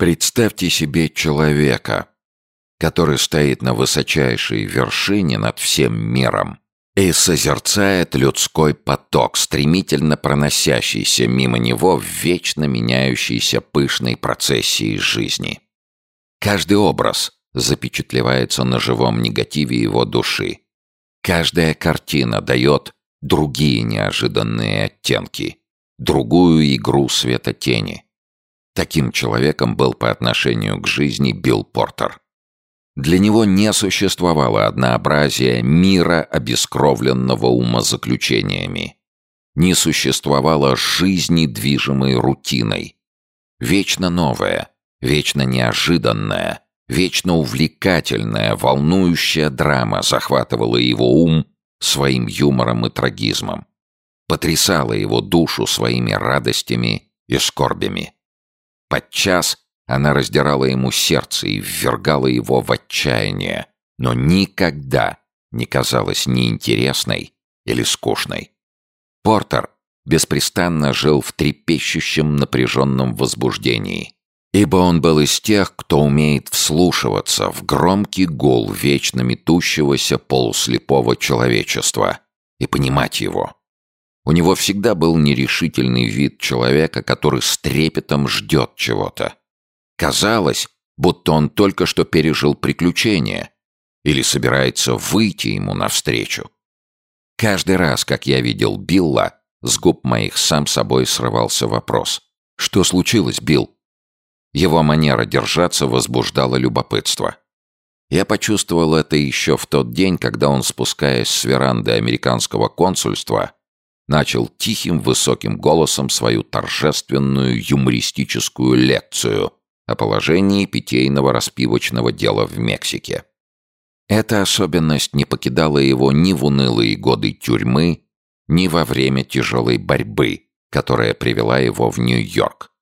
Представьте себе человека, который стоит на высочайшей вершине над всем миром и созерцает людской поток, стремительно проносящийся мимо него в вечно меняющейся пышной процессии жизни. Каждый образ запечатлевается на живом негативе его души. Каждая картина дает другие неожиданные оттенки, другую игру света-тени. Таким человеком был по отношению к жизни Билл Портер. Для него не существовало однообразия мира, обескровленного умозаключениями. Не существовало жизни, движимой рутиной. Вечно новое, вечно неожиданное, вечно увлекательная, волнующая драма захватывала его ум своим юмором и трагизмом, потрясала его душу своими радостями и скорбями. Подчас она раздирала ему сердце и ввергала его в отчаяние, но никогда не казалась неинтересной или скучной. Портер беспрестанно жил в трепещущем напряженном возбуждении, ибо он был из тех, кто умеет вслушиваться в громкий гул вечно метущегося полуслепого человечества и понимать его. У него всегда был нерешительный вид человека, который с трепетом ждет чего-то. Казалось, будто он только что пережил приключение или собирается выйти ему навстречу. Каждый раз, как я видел Билла, с губ моих сам собой срывался вопрос. «Что случилось, Билл?» Его манера держаться возбуждала любопытство. Я почувствовал это еще в тот день, когда он, спускаясь с веранды американского консульства, начал тихим высоким голосом свою торжественную юмористическую лекцию о положении питейного распивочного дела в Мексике. Эта особенность не покидала его ни в унылые годы тюрьмы, ни во время тяжелой борьбы, которая привела его в Нью-Йорк.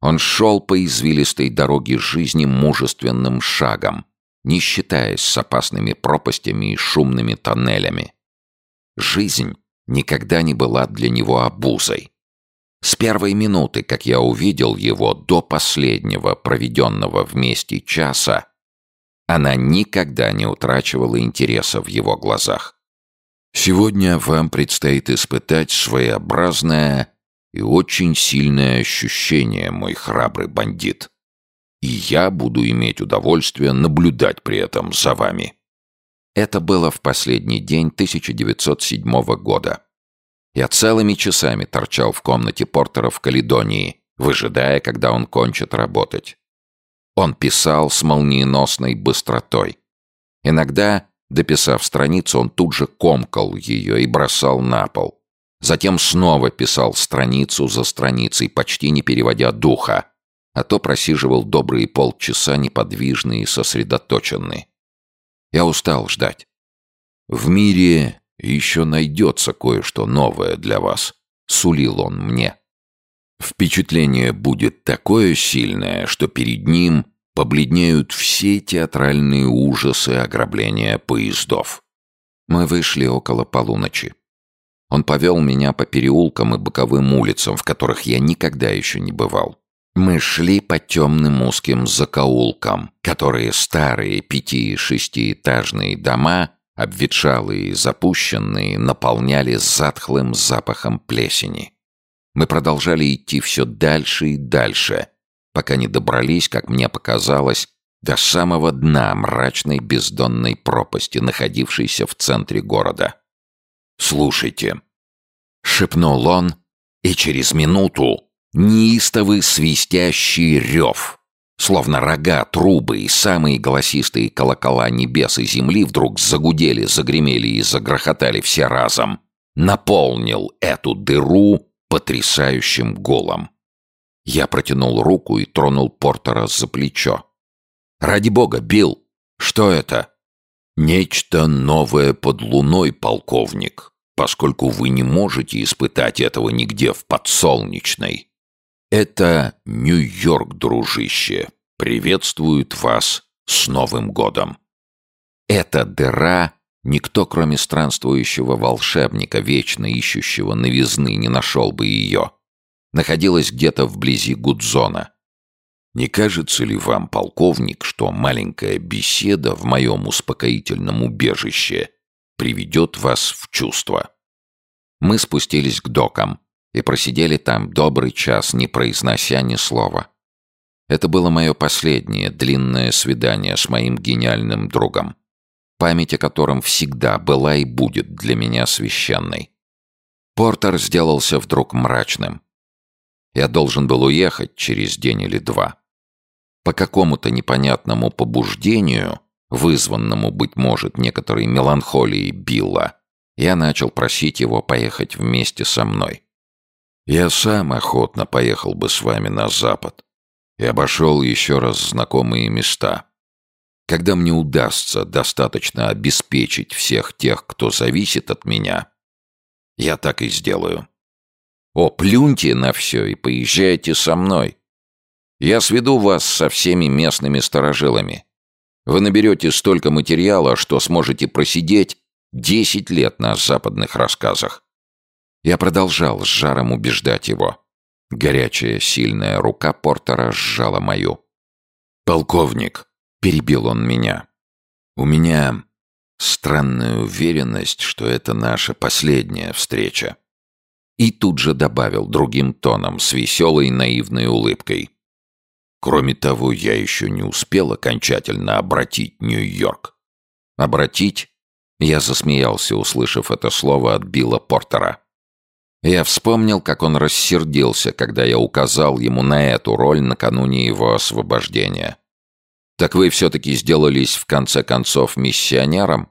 Он шел по извилистой дороге жизни мужественным шагом, не считаясь с опасными пропастями и шумными тоннелями. Жизнь никогда не была для него обузой. С первой минуты, как я увидел его, до последнего, проведенного вместе часа, она никогда не утрачивала интереса в его глазах. Сегодня вам предстоит испытать своеобразное и очень сильное ощущение, мой храбрый бандит. И я буду иметь удовольствие наблюдать при этом за вами. Это было в последний день 1907 года. Я целыми часами торчал в комнате Портера в Каледонии, выжидая, когда он кончит работать. Он писал с молниеносной быстротой. Иногда, дописав страницу, он тут же комкал ее и бросал на пол. Затем снова писал страницу за страницей, почти не переводя духа, а то просиживал добрые полчаса неподвижный и сосредоточенный. Я устал ждать. В мире еще найдется кое-что новое для вас», — сулил он мне. Впечатление будет такое сильное, что перед ним побледнеют все театральные ужасы ограбления поездов. Мы вышли около полуночи. Он повел меня по переулкам и боковым улицам, в которых я никогда еще не бывал. Мы шли по темным узким закоулкам, которые старые пяти- и шестиэтажные дома обветшалые и запущенные, наполняли затхлым запахом плесени. Мы продолжали идти все дальше и дальше, пока не добрались, как мне показалось, до самого дна мрачной бездонной пропасти, находившейся в центре города. «Слушайте», — шепнул он, и через минуту неистовый свистящий рев Словно рога, трубы и самые голосистые колокола небес и земли вдруг загудели, загремели и загрохотали все разом. Наполнил эту дыру потрясающим голом. Я протянул руку и тронул Портера за плечо. «Ради бога, Билл! Что это?» «Нечто новое под луной, полковник, поскольку вы не можете испытать этого нигде в подсолнечной. Это Нью-Йорк, дружище. Приветствует вас с Новым годом. Эта дыра никто, кроме странствующего волшебника, вечно ищущего новизны, не нашел бы ее. Находилась где-то вблизи Гудзона. Не кажется ли вам, полковник, что маленькая беседа в моем успокоительном убежище приведет вас в чувство?» Мы спустились к докам и просидели там добрый час, не произнося ни слова. Это было мое последнее длинное свидание с моим гениальным другом, память о котором всегда была и будет для меня священной. Портер сделался вдруг мрачным. Я должен был уехать через день или два. По какому-то непонятному побуждению, вызванному, быть может, некоторой меланхолией Билла, я начал просить его поехать вместе со мной. Я сам охотно поехал бы с вами на запад, и обошел еще раз знакомые места. Когда мне удастся достаточно обеспечить всех тех, кто зависит от меня, я так и сделаю. О, плюньте на все и поезжайте со мной. Я сведу вас со всеми местными сторожилами. Вы наберете столько материала, что сможете просидеть десять лет на западных рассказах. Я продолжал с жаром убеждать его. Горячая, сильная рука Портера сжала мою. «Полковник», — перебил он меня, — «у меня странная уверенность, что это наша последняя встреча». И тут же добавил другим тоном, с веселой наивной улыбкой. «Кроме того, я еще не успел окончательно обратить Нью-Йорк». «Обратить?» Я засмеялся, услышав это слово от Билла Портера. Я вспомнил, как он рассердился, когда я указал ему на эту роль накануне его освобождения. «Так вы все-таки сделались, в конце концов, миссионером?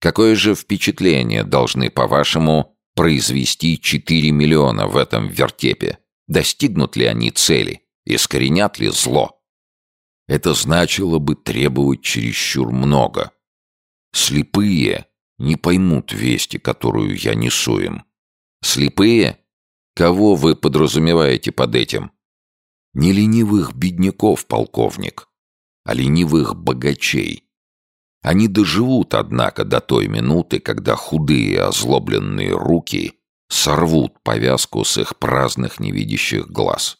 Какое же впечатление должны, по-вашему, произвести 4 миллиона в этом вертепе? Достигнут ли они цели? Искоренят ли зло?» Это значило бы требовать чересчур много. Слепые не поймут вести, которую я несу им. Слепые? Кого вы подразумеваете под этим? Не ленивых бедняков, полковник, а ленивых богачей. Они доживут, однако, до той минуты, когда худые озлобленные руки сорвут повязку с их праздных невидящих глаз.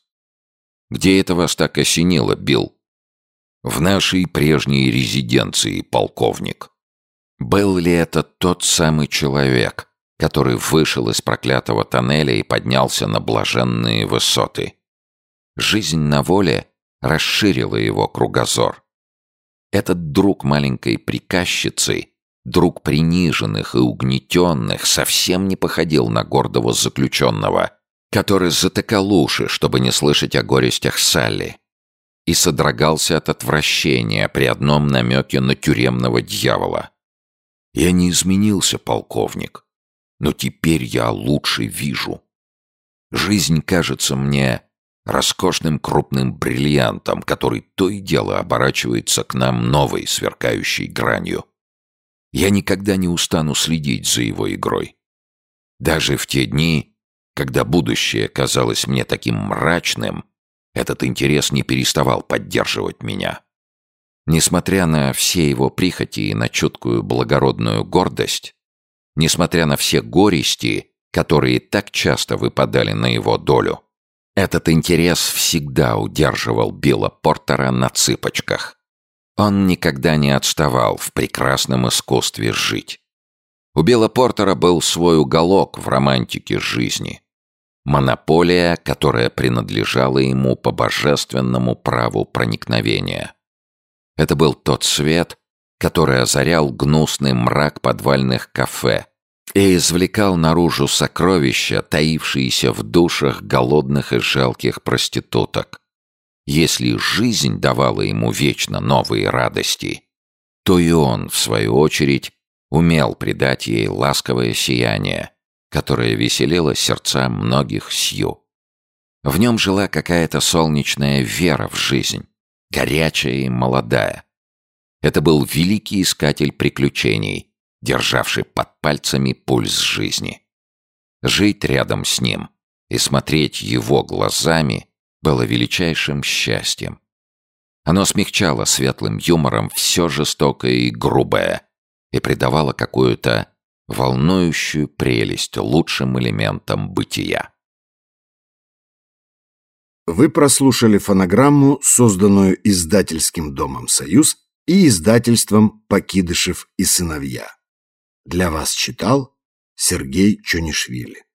Где это вас так осенило, Билл? В нашей прежней резиденции, полковник. Был ли это тот самый человек, который вышел из проклятого тоннеля и поднялся на блаженные высоты. Жизнь на воле расширила его кругозор. Этот друг маленькой приказчицы, друг приниженных и угнетенных, совсем не походил на гордого заключенного, который затыкал уши, чтобы не слышать о горестях Салли, и содрогался от отвращения при одном намеке на тюремного дьявола. «Я не изменился, полковник но теперь я лучше вижу. Жизнь кажется мне роскошным крупным бриллиантом, который то и дело оборачивается к нам новой сверкающей гранью. Я никогда не устану следить за его игрой. Даже в те дни, когда будущее казалось мне таким мрачным, этот интерес не переставал поддерживать меня. Несмотря на все его прихоти и на чуткую благородную гордость, несмотря на все горести, которые так часто выпадали на его долю. Этот интерес всегда удерживал Билла Портера на цыпочках. Он никогда не отставал в прекрасном искусстве жить. У Билла Портера был свой уголок в романтике жизни. Монополия, которая принадлежала ему по божественному праву проникновения. Это был тот свет, который озарял гнусный мрак подвальных кафе и извлекал наружу сокровища, таившиеся в душах голодных и жалких проституток. Если жизнь давала ему вечно новые радости, то и он, в свою очередь, умел придать ей ласковое сияние, которое веселило сердца многих сью. В нем жила какая-то солнечная вера в жизнь, горячая и молодая. Это был великий искатель приключений, державший под пальцами пульс жизни. Жить рядом с ним и смотреть его глазами было величайшим счастьем. Оно смягчало светлым юмором все жестокое и грубое и придавало какую-то волнующую прелесть лучшим элементам бытия. Вы прослушали фонограмму, созданную издательским домом «Союз» и издательством «Покидышев и сыновья». Для вас читал Сергей Чонишвили.